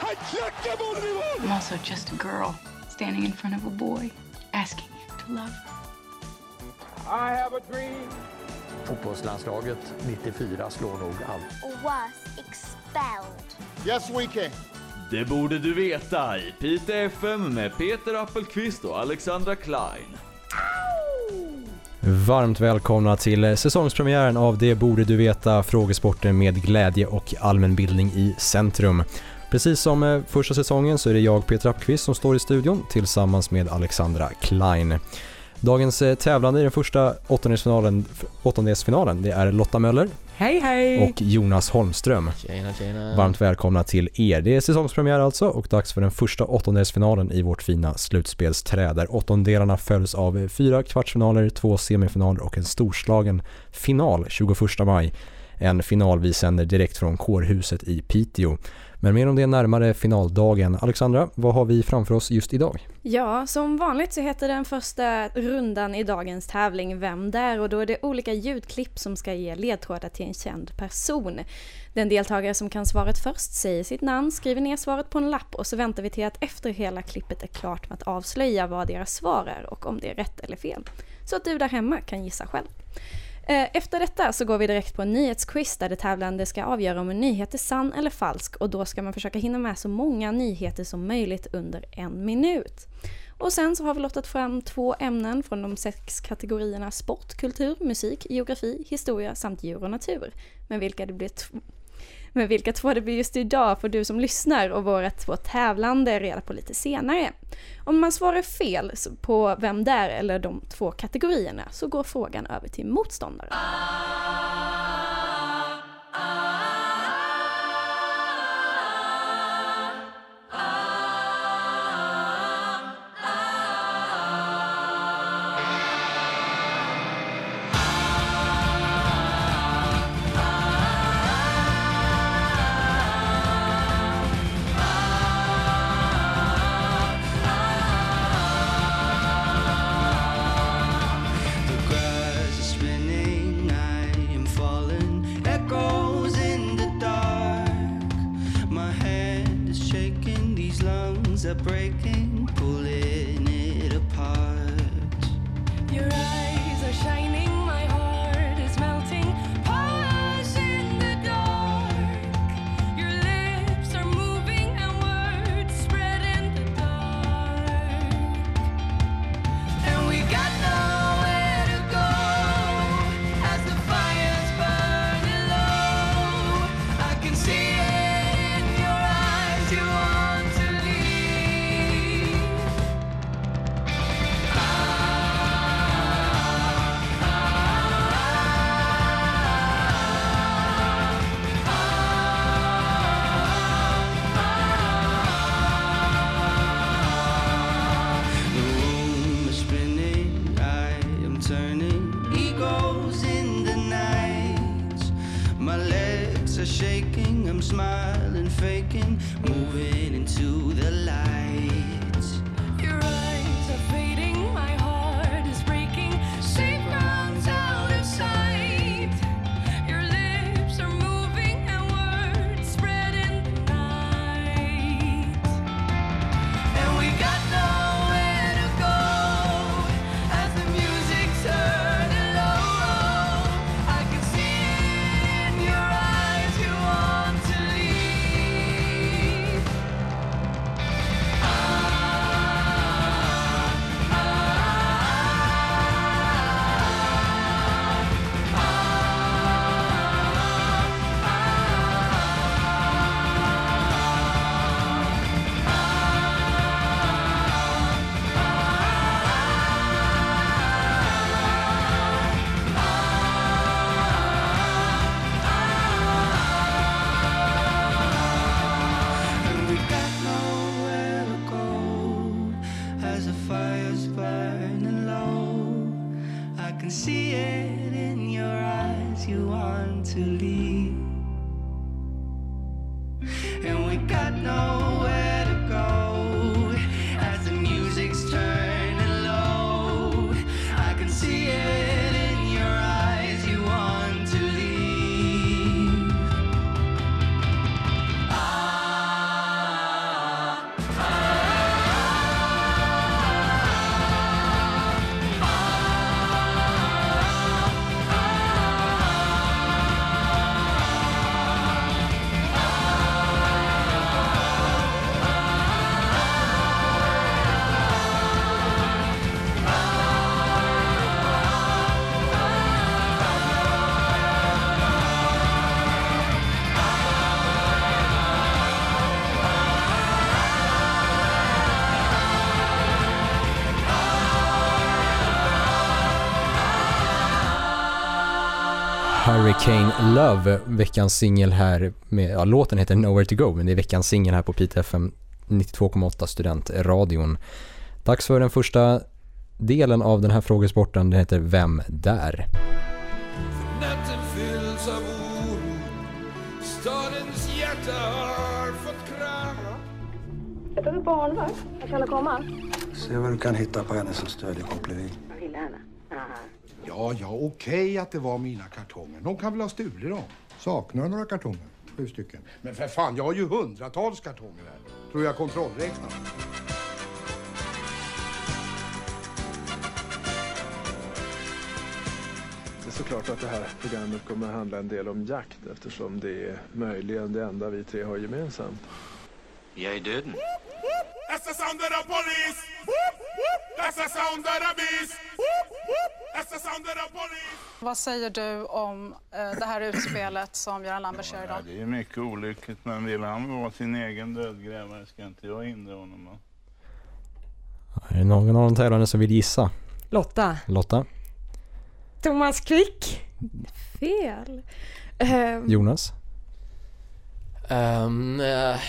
I'm also just a girl standing in front of a boy asking him to love her. I have a dream. Fotbollslandslaget 94 slår nog allt. was expelled. Yes, we can. Det borde du veta i Pite FM med Peter Appelqvist och Alexandra Klein. Varmt välkomna till säsongspremiären av Det borde du veta, frågesporten med glädje och allmänbildning i centrum. Precis som eh, första säsongen så är det jag, Peter Appelqvist, som står i studion tillsammans med Alexandra Klein. Dagens eh, tävlande i den första åttondelsfinalen, åttondelsfinalen det är Lotta Möller Hej hej! och Jonas Holmström. Tjena, tjena. Varmt välkomna till er. Det är säsongspremiär alltså och dags för den första åttondelsfinalen i vårt fina slutspelsträd där åttondelarna följs av fyra kvartsfinaler, två semifinaler och en storslagen final 21 maj. En final vi sänder direkt från kårhuset i Piteå. Men mer om det närmare finaldagen. Alexandra, vad har vi framför oss just idag? Ja, som vanligt så heter den första rundan i dagens tävling Vem där? Och då är det olika ljudklipp som ska ge ledtrådar till en känd person. Den deltagare som kan svaret först säger sitt namn, skriver ner svaret på en lapp och så väntar vi till att efter hela klippet är klart med att avslöja vad deras svar är och om det är rätt eller fel. Så att du där hemma kan gissa själv. Eh, efter detta så går vi direkt på en nyhetsquiz där det tävlande ska avgöra om en nyhet är sann eller falsk och då ska man försöka hinna med så många nyheter som möjligt under en minut. Och sen så har vi lottat fram två ämnen från de sex kategorierna sport, kultur, musik, geografi, historia samt djur och natur. Men vilka det blir men vilka två det blir just idag får du som lyssnar och våra två tävlande reda på lite senare. Om man svarar fel på vem det är eller de två kategorierna så går frågan över till motståndaren. to leave, and we got no. Hurricane Love, veckans singel här med, ja låten heter Nowhere To Go men det är veckans singel här på Pite FM 92,8 studentradion. Dags för den första delen av den här frågesporten, den heter Vem där? Natten fylls av oro Stadens hjärta har fått kram Jag behöver barnvakt. Jag kan komma. Se vad du kan hitta på henne som stödjekoppleri. Ja, ja, okej att det var mina kartonger. De kan väl ha stulit dem? Saknar några kartonger? Sju stycken. Men för fan, jag har ju hundratals kartonger här. Tror jag kontrollräknar. Det är såklart att det här programmet kommer att handla en del om jakt eftersom det är möjligen det enda vi tre har gemensamt. Jag är döden. That's the sound of the police That's the sound of the beast Vad säger du om eh, det här utspelet som Göran Lambert gör idag? Det är mycket olyckligt, men vill han vara sin egen dödgrävare ska inte jag hindra honom. va? Är det någon av de tävlande som vill gissa? Lotta. Lotta? Thomas Quick. Fel. Jonas? Ehm, nej,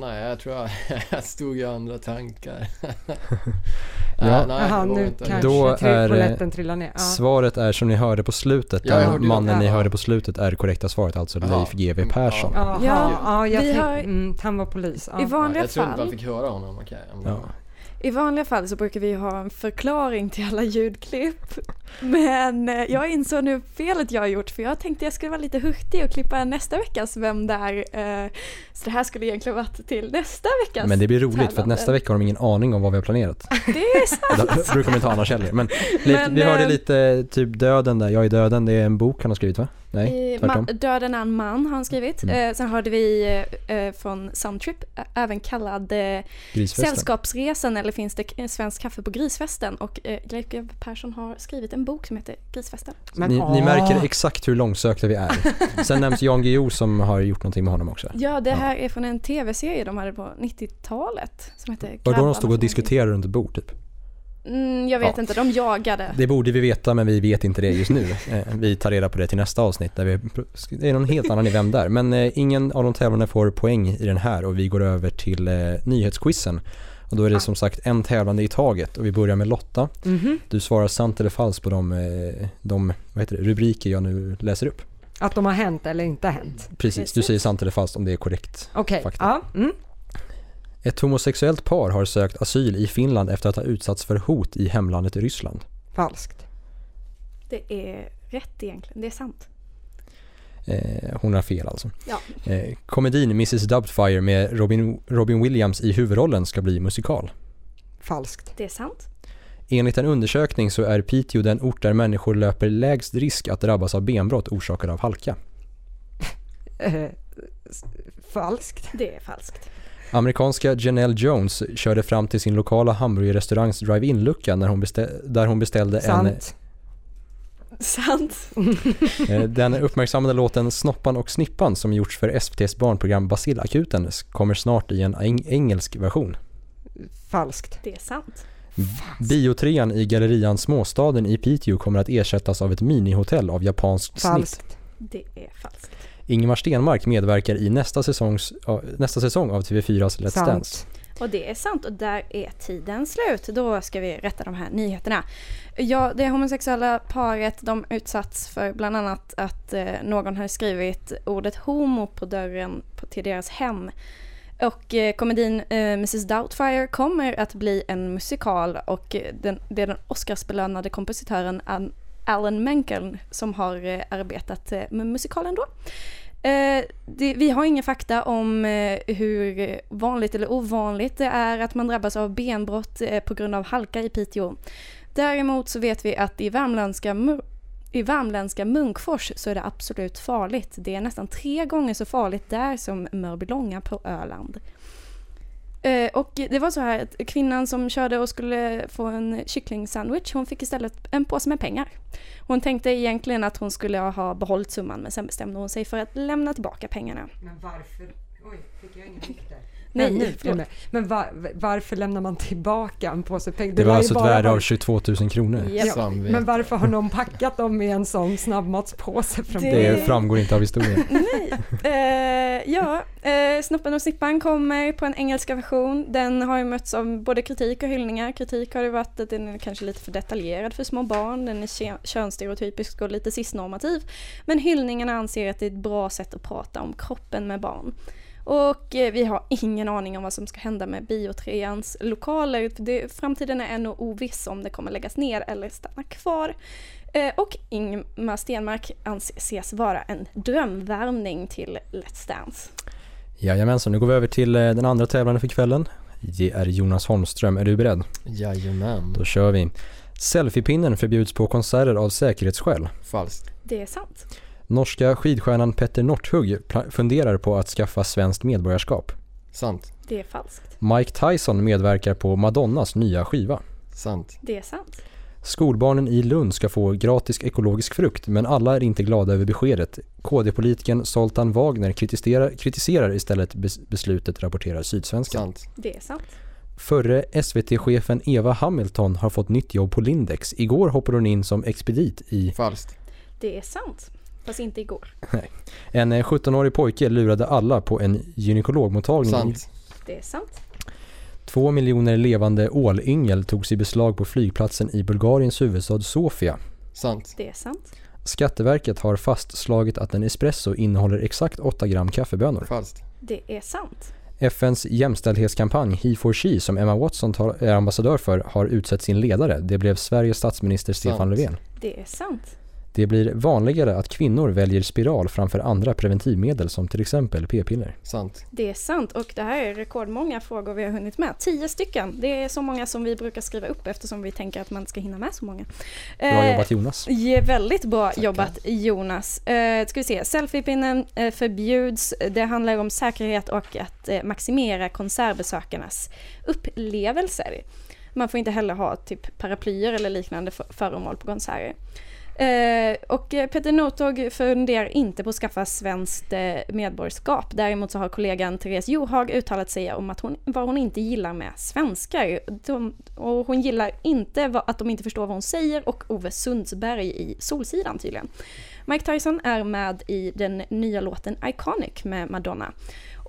nej, jag tror jag, jag stod i andra tankar. Ja, nej, var nu inte- kanske Då är trillar ner. Ja. svaret är som ni hörde på slutet, Ja, den mannen ni Ja. hörde på slutet är det korrekta svaret, alltså Ja. Leif GW Persson. Jaha, Ja, ja, jag vi tänkte, har- mm, han var polis. Ja. I vanliga jag tror inte fall man fick höra honom. okej. I vanliga fall så brukar vi ha en förklaring till alla ljudklipp. Men eh, jag insåg nu felet jag har gjort för jag tänkte jag skulle vara lite hurtig och klippa nästa veckas Vem där? Eh, Så det här skulle egentligen varit till nästa veckas Men det blir roligt för att nästa vecka har de ingen aning om vad vi har planerat. Det är sant! Då brukar de inte ha annars heller. Men, Men, vi hörde eh, lite typ Döden där, Jag är döden, det är en bok han har skrivit va? Nej, man. Döden är en man har han skrivit. Mm. Eh, sen hörde vi eh, eh, från Soundtrip, även kallad. Sällskapsresan eller finns det k- Svenskt kaffe på grisfesten och eh, Leif GW Persson har skrivit en bok som heter Grisfesten. Ni, ni märker exakt hur långsökta vi är. Sen nämns Jan Guillou som har gjort någonting med honom också. Ja, det här är från en tv-serie de hade på 90-talet som heter Var då de stod och diskuterade runt ett bord typ? Mm, jag vet Ja. inte, de jagade. Det borde vi veta men vi vet inte det just nu. Eh, Vi tar reda på det till nästa avsnitt där vi, det är någon helt annan i Vem där? Men eh, ingen av de tävlande får poäng i den här och vi går över till eh, nyhetsquizen. Och då är det som sagt en tävlande i taget och vi börjar med Lotta. Mhm. Du svarar sant eller falskt på de, de vad heter det, rubriker jag nu läser upp. Att de har hänt eller inte hänt. Precis, du säger sant eller falskt om det är korrekt Okej, fakta. ja. Mm. Ett homosexuellt par har sökt asyl i Finland efter att ha utsatts för hot i hemlandet Ryssland. Falskt. Det är rätt egentligen, det är sant. Eh, hon har fel alltså. Ja. Eh, komedin Mrs Doubtfire med Robin, Robin Williams i huvudrollen ska bli musikal. Falskt. Det är sant. Enligt en undersökning så är Piteå den ort där människor löper lägst risk att drabbas av benbrott orsakade av halka. Eh, falskt. Det är falskt. Amerikanska Janelle Jones körde fram till sin lokala hamburgerrestaurangs drive-in-lucka när hon bestä- där hon beställde Sant. Sant. en, eh, den uppmärksammade låten Snoppan och Snippan som gjorts för SVTs barnprogram Basilakuten kommer snart i en eng- engelsk version. Falskt. Det är sant. Biotrean i gallerian Småstaden i Piteå kommer att ersättas av ett minihotell av japanskt snitt. Falskt. Det är falskt. Ingemar Stenmark medverkar i nästa, säsongs, nästa säsong av TV4s Let's Sant. Dance. Och det är sant och där är tiden slut. Då ska vi rätta de här nyheterna. Ja, det homosexuella paret de utsatts för bland annat att eh, någon hade skrivit ordet homo på dörren på, till deras hem. Och eh, komedin eh, Mrs Doubtfire kommer att bli en musikal och eh, den, det är den Oscarsbelönade kompositören An- Alan Menken som har eh, arbetat eh, med musikalen då. Eh, det, vi har inga fakta om eh, hur vanligt eller ovanligt det är att man drabbas av benbrott eh, på grund av halka i Piteå. Däremot så vet vi att i värmländska, i värmländska Munkfors så är det absolut farligt. Det är nästan tre gånger så farligt där som Mörbylånga på Öland. Eh, och det var så här att kvinnan som körde och skulle få en kycklingsandwich, hon fick istället en påse med pengar. Hon tänkte egentligen att hon skulle ha behållit summan men sen bestämde hon sig för att lämna tillbaka pengarna. Men varför? Oj. fick jag Nej, där? Förlåt. fler med. Men va, varför lämnar man tillbaka en påse pengar? Det var lär ju alltså ett bara värde av 22 000 kronor. Ja, men varför har någon packat dem i en sån snabbmatspåse från Det framgår inte av historien. Nej. Eh, ja, eh, Snoppen och Snippan kommer på en engelska version. Den har ju mötts av både kritik och hyllningar. Kritik har det varit att den är kanske lite för detaljerad för små barn. Den är kö- könsstereotypisk och lite cisnormativ. Men hyllningarna anser att det är ett bra sätt att prata om kroppen med barn. Och eh, vi har ingen aning om vad som ska hända med Biotreans lokaler. Det, framtiden är ännu oviss om det kommer läggas ner eller stanna kvar. Eh, och Ingmar Stenmark anses vara en drömvärvning till Let's Dance. Jajamensan, nu går vi över till eh, den andra tävlanden för kvällen. Det är Jonas Holmström, är du beredd? Jajamän. Då kör vi. Selfiepinnen förbjuds på konserter av säkerhetsskäl. Falskt. Det är sant. Norska skidstjärnan Petter Northug funderar på att skaffa svenskt medborgarskap. Sant. Det är falskt. Mike Tyson medverkar på Madonnas nya skiva. Sant. Det är sant. Skolbarnen i Lund ska få gratis ekologisk frukt men alla är inte glada över beskedet. KD-politikern Zoltan Wagner kritiserar, kritiserar istället bes- beslutet, rapporterar Sydsvenskan. Sant. Det är sant. Förre SVT-chefen Eva Hamilton har fått nytt jobb på Lindex. Igår hoppade hon in som expedit i... Falskt. Det är sant. Fast inte igår. Nej. En eh, 17-årig pojke lurade alla på en gynekologmottagning. Sant. Det är sant. Två miljoner levande ålyngel togs i beslag på flygplatsen i Bulgariens huvudstad Sofia. Sant. Det är sant. Skatteverket har fastslagit att en espresso innehåller exakt 8 gram kaffebönor. Falskt. Det är sant. FNs jämställdhetskampanj He4She som Emma Watson är ambassadör för har utsett sin ledare. Det blev Sveriges statsminister Stefan Sant. Löfven. Det är sant. Det blir vanligare att kvinnor väljer spiral framför andra preventivmedel som till exempel p-piller. Sant. Det är sant och det här är rekordmånga frågor vi har hunnit med. Tio stycken. Det är så många som vi brukar skriva upp eftersom vi tänker att man ska hinna med så många. Bra jobbat Jonas. Ja, väldigt bra jobbat Jonas. Eh, ska vi se, selfiepinnen eh, förbjuds. Det handlar om säkerhet och att eh, maximera konsertbesökarnas upplevelser. Man får inte heller ha typ paraplyer eller liknande för- föremål på konserter. Eh, och Peter Northug funderar inte på att skaffa svenskt eh, medborgarskap. Däremot så har kollegan Therese Johaug uttalat sig om att hon, vad hon inte gillar med svenskar. De, och hon gillar inte vad, att de inte förstår vad hon säger och Ove Sundsberg i Solsidan tydligen. Mike Tyson är med i den nya låten Iconic med Madonna.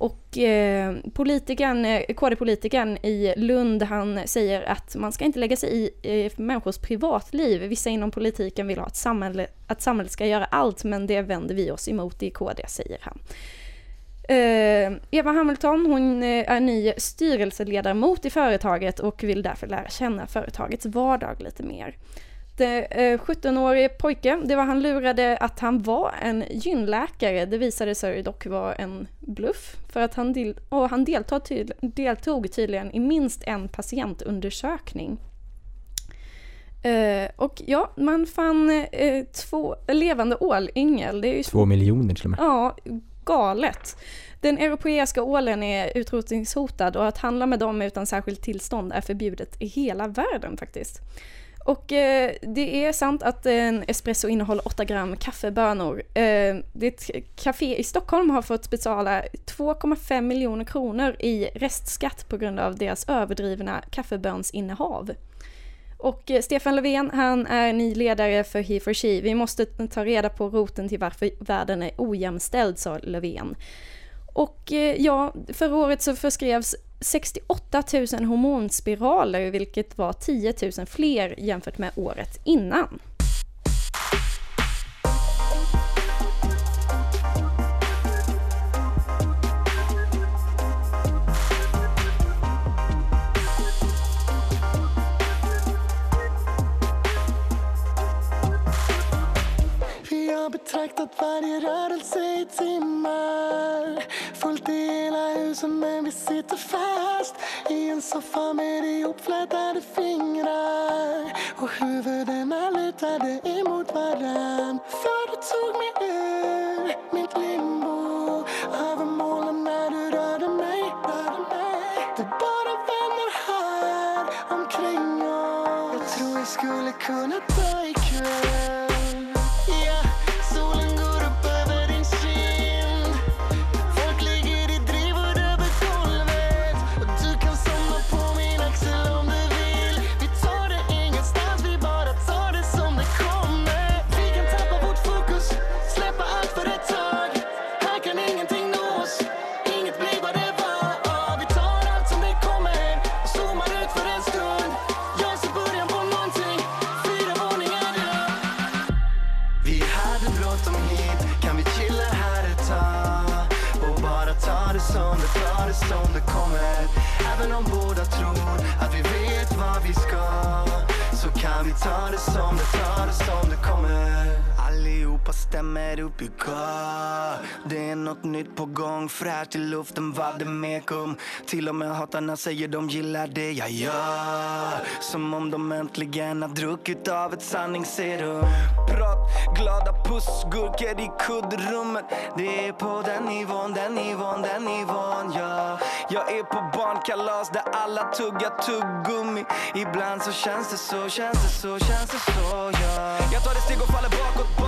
Och eh, politikern, eh, KD-politikern i Lund, han säger att man ska inte lägga sig i eh, människors privatliv. Vissa inom politiken vill ha ett samhälle, att samhället ska göra allt, men det vänder vi oss emot i KD, säger han. Eh, Eva Hamilton, hon eh, är ny styrelseledamot i företaget och vill därför lära känna företagets vardag lite mer. Det, eh, 17-årige pojke, det var han lurade att han var en gynläkare. Det visade sig dock vara en bluff. För att han, del, och han deltog, tydl, deltog tydligen i minst en patientundersökning. Eh, och ja, man fann eh, två levande ålyngel. Det är ju Två miljoner till och med. Ja, galet. Den europeiska ålen är utrotningshotad och att handla med dem utan särskilt tillstånd är förbjudet i hela världen faktiskt. Och eh, det är sant att en espresso innehåller 8 gram kaffebönor. Eh, det ett café i Stockholm har fått betala 2,5 miljoner kronor i restskatt på grund av deras överdrivna kaffebönsinnehav. Och eh, Stefan Löfven, han är ny ledare för He for She. Vi måste ta reda på roten till varför världen är ojämställd, sa Löfven. Och eh, ja, förra året så förskrevs 68 000 hormonspiraler, vilket var 10 000 fler jämfört med året innan. Har betraktat varje rörelse i timmar. Fullt i hela huset men vi sitter fast I en soffa med ihopflätade fingrar. Och huvudena lutade emot varann För du tog mig ur mitt limbo. Över molnen när du rörde mig, rörde mig. Det är bara vänner här omkring oss. Jag tror jag skulle kunna som det föddes, som det kommer Även om båda tror att vi vet vad vi ska. Så kan vi ta det som det föddes, som det kommer. Allihopa stämmer upp i kör. Det är något nytt på gång, fräscht i luften, vademekum Till och med hatarna säger de gillar det jag gör. Som om de äntligen har druckit av ett sanningsserum. Prat, glada pussgurkor i kuddrummet. Det är på den nivån, den nivån, den nivån, ja. Jag är på barnkalas där alla tuggar tuggummi. Ibland så känns det så, känns det så, känns det så, ja. Jag tar ett steg och faller bakåt, bakåt.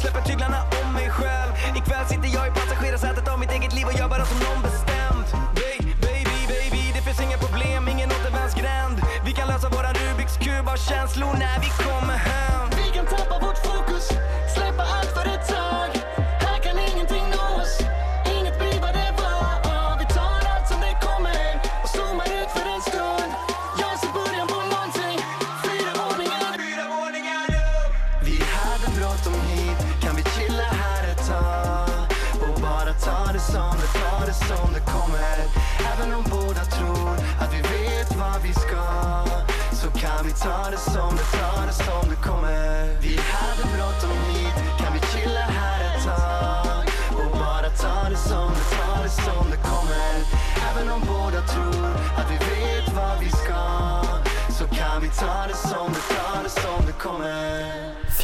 Släpper tyglarna om mig själv. Ikväll sitter jag i passagerarsätet av mitt eget liv och gör bara som någon bestämt. Baby, Baby, baby, det finns inga problem, ingen återvändsgränd. Vi kan lösa våra Rubiks kub av känslor när vi kommer hem.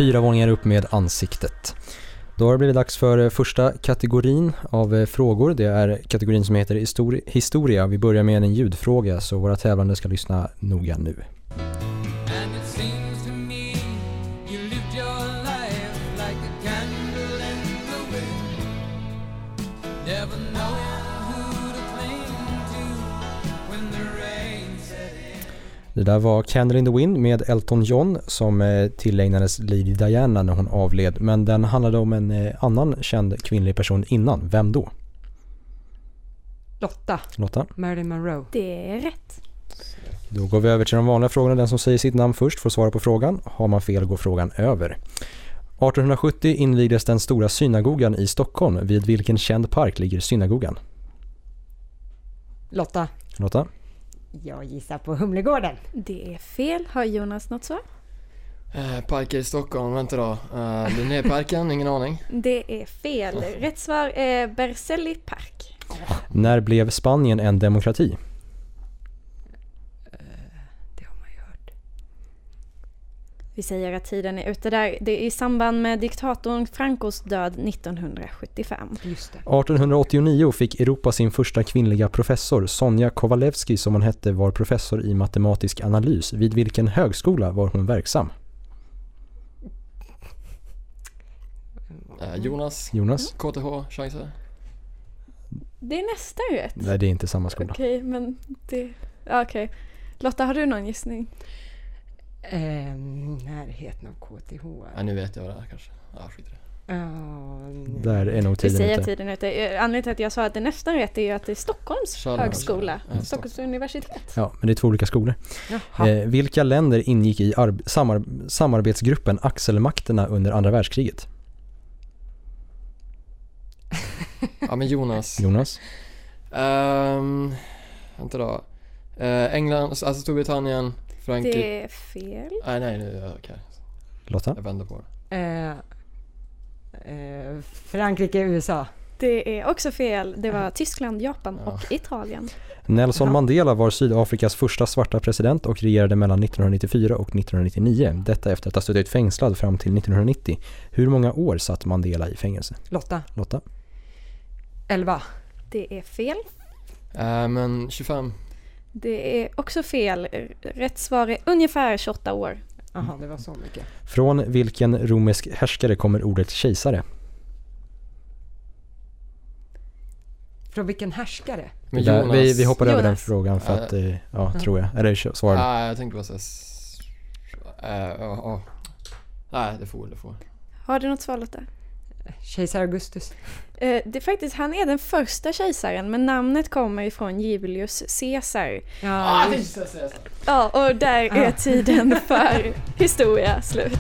Fyra våningar upp med ansiktet. Då har det blivit dags för eh, första kategorin av eh, frågor. Det är kategorin som heter histori- historia. Vi börjar med en ljudfråga så våra tävlande ska lyssna noga nu. Det där var Candle in the Wind med Elton John som eh, tillägnades Lady Diana när hon avled. Men den handlade om en eh, annan känd kvinnlig person innan. Vem då? Lotta. Lotta? Marilyn Monroe. Det är rätt. Då går vi över till de vanliga frågorna. Den som säger sitt namn först får svara på frågan. Har man fel går frågan över. 1870 invigdes den stora synagogan i Stockholm. Vid vilken känd park ligger synagogan? Lotta. Lotta? Jag gissar på Humlegården. Det är fel. Har Jonas något svar? Eh, parker i Stockholm, vänta då. Linnéparken, ingen aning. Det är fel. Rätt svar är Berzelii park. När blev Spanien en demokrati? Vi säger att tiden är ute där. Det är i samband med diktatorn Francos död 1975. Just det. 1889 fick Europa sin första kvinnliga professor. Sonja Kowalewski som hon hette var professor i matematisk analys. Vid vilken högskola var hon verksam? Eh, Jonas. Jonas? KTH, chanser? Det är nästan rätt. Nej, det är inte samma skola. Okej, men det... ja, Okej. Lotta, har du någon gissning? Ehm, närheten av KTH. Ja, nu vet jag vad det är kanske. Ja, skit i det. Ja, Där är nog Vi tiden säger ute. tiden ute. Eh, Anledningen till att jag sa att det är nästan rätt är ju att det är Stockholms Chalmers. högskola. Ja, Stockholms universitet. Ja, men det är två olika skolor. Eh, vilka länder ingick i samar- samarbetsgruppen Axelmakterna under andra världskriget? Ja men Jonas. Jonas? Um, vänta då. Eh, England, alltså Storbritannien, Frankrike. Det är fel. Nej, nej, nu, okej. Lotta? Jag vänder på det. Eh, eh, Frankrike, USA. Det är också fel. Det var Tyskland, Japan och Italien. Nelson Mandela var Sydafrikas första svarta president och regerade mellan 1994 och 1999. Detta efter att ha suttit fängslad fram till 1990. Hur många år satt Mandela i fängelse? Lotta. Lotta? 11. Det är fel. Eh, men 25. Det är också fel. Rätt svar är ungefär 28 år. Jaha, det var så mycket. Från vilken romersk härskare kommer ordet kejsare? Från vilken härskare? Men Där- Jonas. vi, vi hoppar över den frågan för att, eh, ja, Ja. tror jag. Eller kö- svara. Nej, jag tänkte bara säga... ja, ja. Nej, det får, det får. Har du något svar Lotta? Kejsar Augustus. Eh, Det är faktiskt, han är den första kejsaren men namnet kommer ifrån Julius Caesar. Ja, Ja, och där är tiden för historia slut.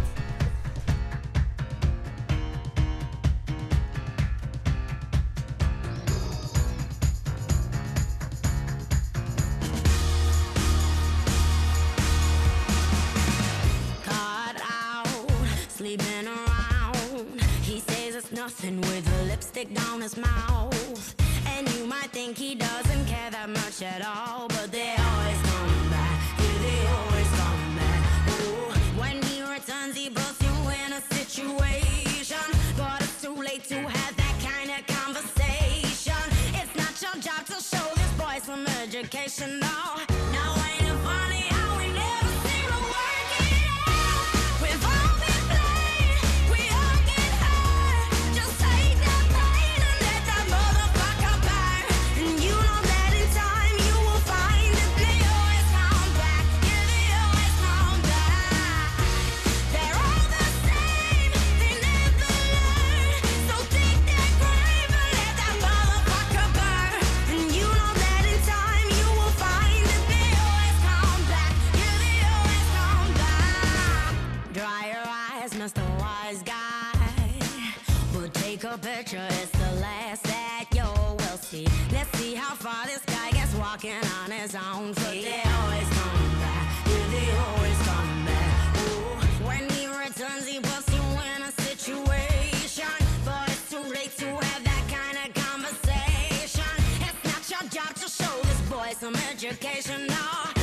some education now.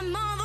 I'm on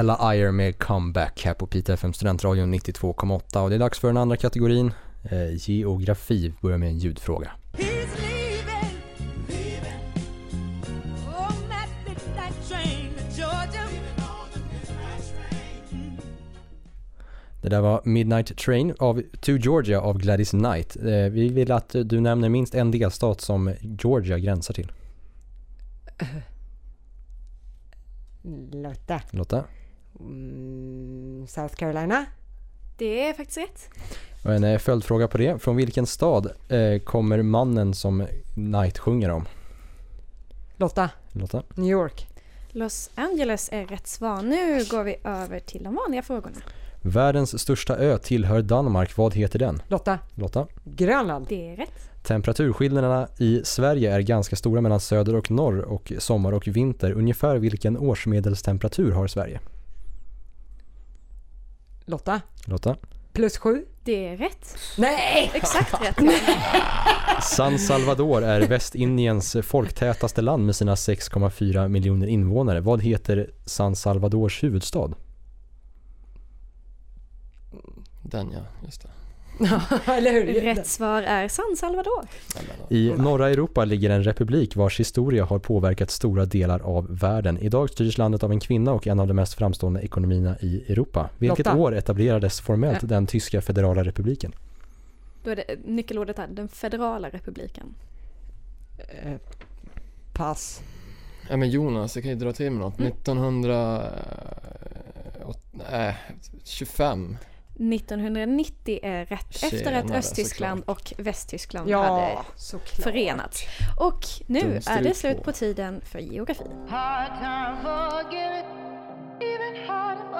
Ella Ayer med Comeback här på Pita FM Studentradion 92,8 och det är dags för den andra kategorin, eh, geografi. Börjar med en ljudfråga. Georgia. Det där var Midnight Train av To Georgia av Gladys Knight. Eh, vi vill att du nämner minst en delstat som Georgia gränsar till. Lotta. Lotta? Mm, South Carolina. Det är faktiskt rätt. Och en eh, följdfråga på det. Från vilken stad eh, kommer mannen som Knight sjunger om? Lotta. Lotta? New York. Los Angeles är rätt svar. Nu går vi över till de vanliga frågorna. Världens största ö tillhör Danmark. Vad heter den? Lotta. Lotta? Grönland. Det är rätt. Temperaturskillnaderna i Sverige är ganska stora mellan söder och norr och sommar och vinter. Ungefär vilken årsmedelstemperatur har Sverige? Lotta. Lotta? Plus sju. Det är rätt. Nej! Exakt rätt. San Salvador är Västindiens folktätaste land med sina 6,4 miljoner invånare. Vad heter San Salvadors huvudstad? Den ja, just det. Eller hur? Rätt svar är San Salvador. I norra Europa ligger en republik vars historia har påverkat stora delar av världen. Idag styrs landet av en kvinna och en av de mest framstående ekonomierna i Europa. Vilket Lotta. år etablerades formellt den tyska federala republiken? Då är det nyckelordet här, den federala republiken. Eh, pass. Ja men Jonas, jag kan ju dra till med något. Mm. 1925. 1990 är rätt efter att Östtyskland och Västtyskland Ja, hade såklart. förenats. Och nu Dum är det slut på. på tiden för geografi. Hard time forget it, even hard to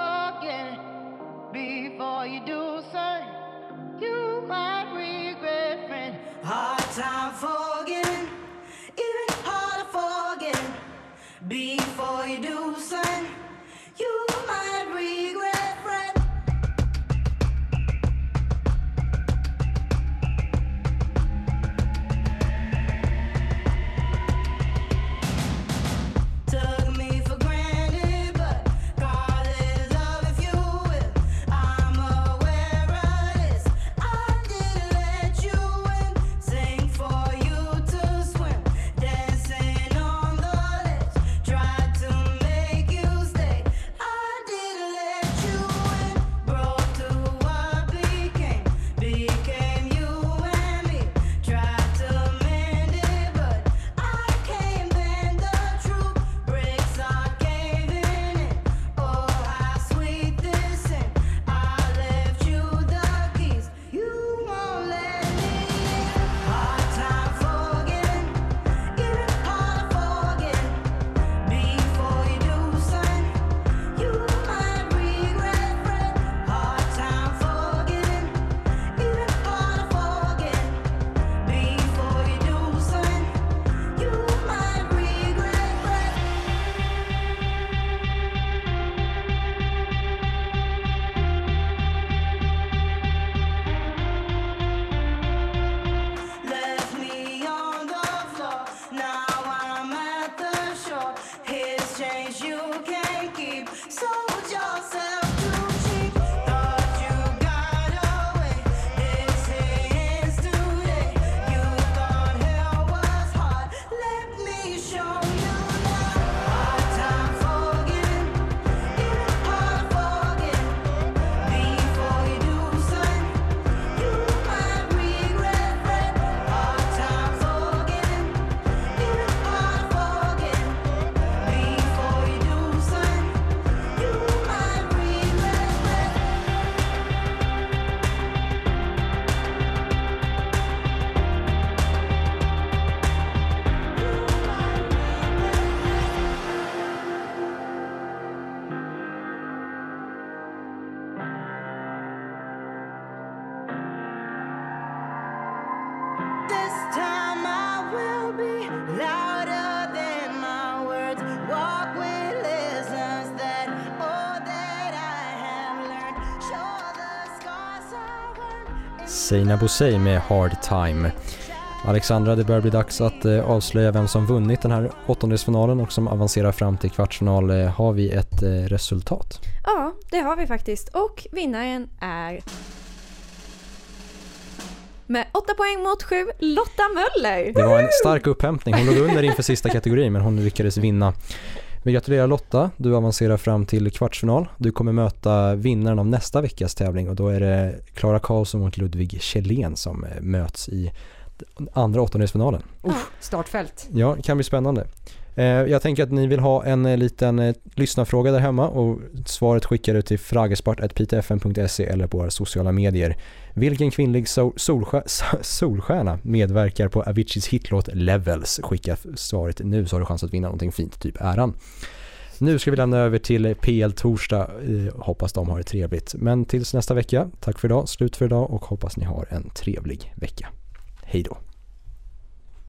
I earned. Seina Bosei med Hard Time. Alexandra, det börjar bli dags att eh, avslöja vem som vunnit den här åttondelsfinalen och som avancerar fram till kvartsfinal. Eh, har vi ett eh, resultat? Ja, det har vi faktiskt. Och vinnaren är... Med åtta poäng mot sju, Lotta Möller! Det var en stark upphämtning. Hon låg under inför sista kategorin men hon lyckades vinna. Vi gratulerar Lotta, du avancerar fram till kvartsfinal. Du kommer möta vinnaren av nästa veckas tävling och då är det Klara Karlsson mot Ludvig Kjellén som eh, möts i andra åttondelsfinalen. Uff, startfält. Ja, det kan bli spännande. Eh, jag tänker att ni vill ha en eh, liten eh, lyssnarfråga där hemma och svaret skickar du till fragesport.pitfm.se eller på våra sociala medier. Vilken kvinnlig sol- solstjär- solstjärna medverkar på Aviciis hitlåt Levels? Skicka svaret nu så har du chans att vinna någonting fint, typ äran. Nu ska vi lämna över till PL Torsdag. Hoppas de har det trevligt. Men tills nästa vecka, tack för idag, slut för idag och hoppas ni har en trevlig vecka. Hej då.